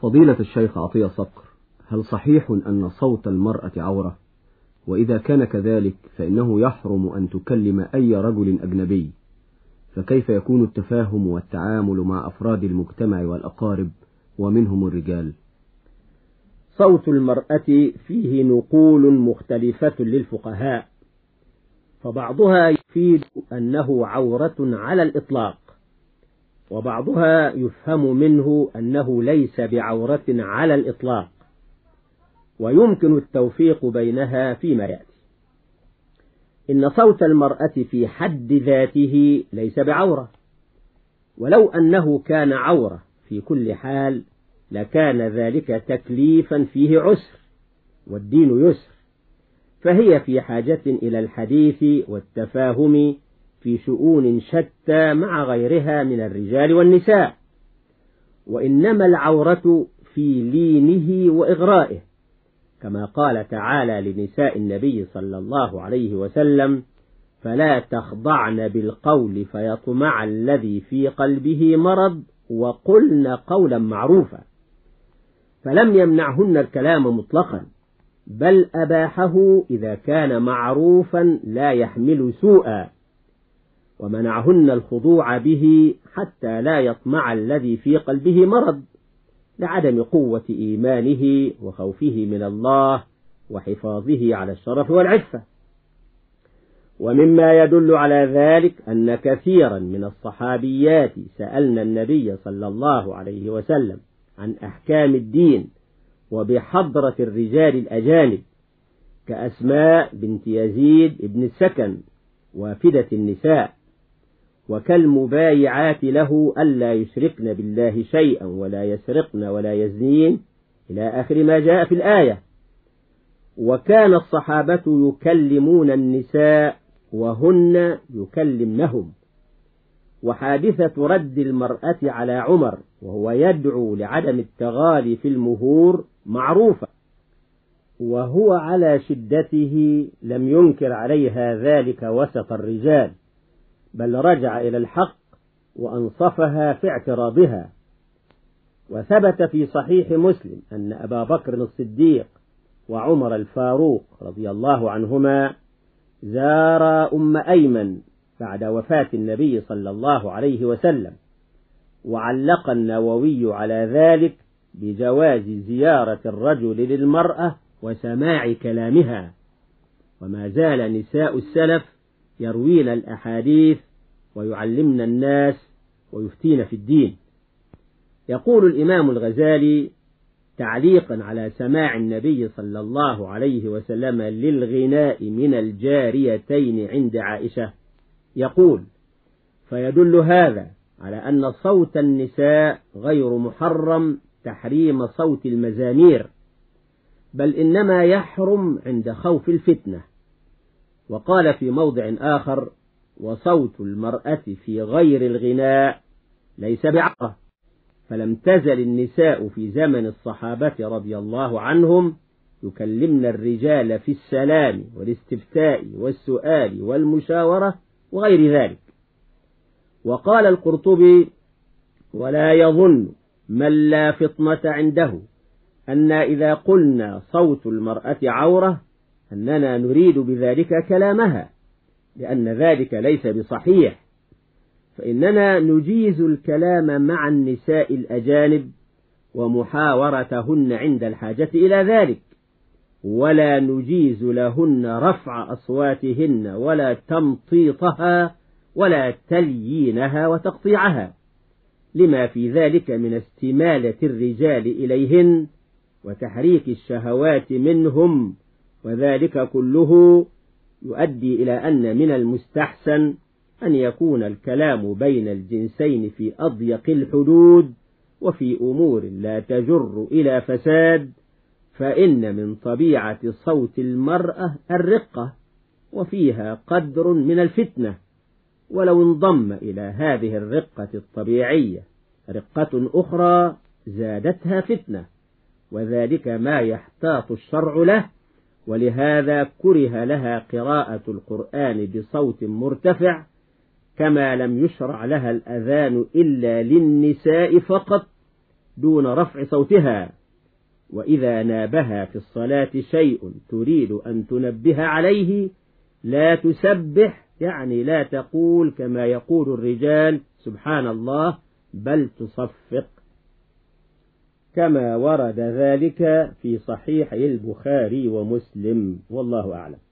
فضيلة الشيخ عطية صقر هل صحيح أن صوت المرأة عورة؟ وإذا كان كذلك فإنه يحرم أن تكلم أي رجل أجنبي. فكيف يكون التفاهم والتعامل مع أفراد المجتمع والأقارب ومنهم الرجال؟ صوت المرأة فيه نقول مختلفة للفقهاء فبعضها يفيد أنه عورة على الإطلاق. وبعضها يفهم منه أنه ليس بعورة على الإطلاق ويمكن التوفيق بينها فيما يأتي. إن صوت المرأة في حد ذاته ليس بعورة ولو أنه كان عورة في كل حال لكان ذلك تكليفا فيه عسر والدين يسر فهي في حاجة إلى الحديث والتفاهم في شؤون شتى مع غيرها من الرجال والنساء وإنما العورة في لينه وإغرائه كما قال تعالى لنساء النبي صلى الله عليه وسلم فلا تخضعن بالقول فيطمع الذي في قلبه مرض وقلن قولا معروفا. فلم يمنعهن الكلام مطلقا بل أباحه إذا كان معروفا لا يحمل سوءا. ومنعهن الخضوع به حتى لا يطمع الذي في قلبه مرض لعدم قوة إيمانه وخوفه من الله وحفاظه على الشرف والعفة. ومما يدل على ذلك أن كثيرا من الصحابيات سألنا النبي صلى الله عليه وسلم عن أحكام الدين وبحضرة الرجال الأجانب كأسماء بنت يزيد ابن السكن وافدة النساء وكالمبايعات له ألا يشركن بالله شيئا ولا يسرقن ولا يزنين إلى آخر ما جاء في الآية. وكان الصحابة يكلمون النساء وهن يكلمنهم. وحادثة رد المرأة على عمر وهو يدعو لعدم التغالي في المهور معروفة. وهو على شدته لم ينكر عليها ذلك وسط الرجال. بل رجع إلى الحق وأنصفها في اعتراضها. وثبت في صحيح مسلم أن أبا بكر الصديق وعمر الفاروق رضي الله عنهما زارا أم أيمن بعد وفاة النبي صلى الله عليه وسلم وعلق النووي على ذلك بجواز زيارة الرجل للمرأة وسماع كلامها. وما زال نساء السلف يروين الأحاديث ويعلمن الناس ويفتين في الدين. يقول الإمام الغزالي تعليقا على سماع النبي صلى الله عليه وسلم للغناء من الجاريتين عند عائشة. يقول فيدل هذا على أن صوت النساء غير محرم تحريم صوت المزامير بل إنما يحرم عند خوف الفتنة. وقال في موضع آخر وصوت المرأة في غير الغناء ليس بعقة فلم تزل النساء في زمن الصحابة رضي الله عنهم يكلمن الرجال في السلام والاستفتاء والسؤال والمشاورة وغير ذلك. وقال القرطبي ولا يظن من لا فطنة عنده أن إذا قلنا صوت المرأة عورة أننا نريد بذلك كلامها لأن ذلك ليس بصحيح. فإننا نجيز الكلام مع النساء الأجانب ومحاورتهن عند الحاجة إلى ذلك. ولا نجيز لهن رفع أصواتهن ولا تمطيطها ولا تليينها وتقطيعها. لما في ذلك من استمالة الرجال إليهن وتحريك الشهوات منهم وذلك كله يؤدي إلى أن من المستحسن أن يكون الكلام بين الجنسين في أضيق الحدود وفي أمور لا تجر إلى فساد فإن من طبيعة صوت المرأة الرقة وفيها قدر من الفتنة. ولو انضم إلى هذه الرقة الطبيعية رقة أخرى زادتها فتنة وذلك ما يحتاط الشرع له ولهذا كره لها قراءة القرآن بصوت مرتفع كما لم يشرع لها الأذان إلا للنساء فقط دون رفع صوتها. وإذا نابها في الصلاة شيء تريد أن تنبه عليه لا تسبح يعني لا تقول كما يقول الرجال سبحان الله بل تصفق. كما ورد ذلك في صحيح البخاري ومسلم والله أعلم.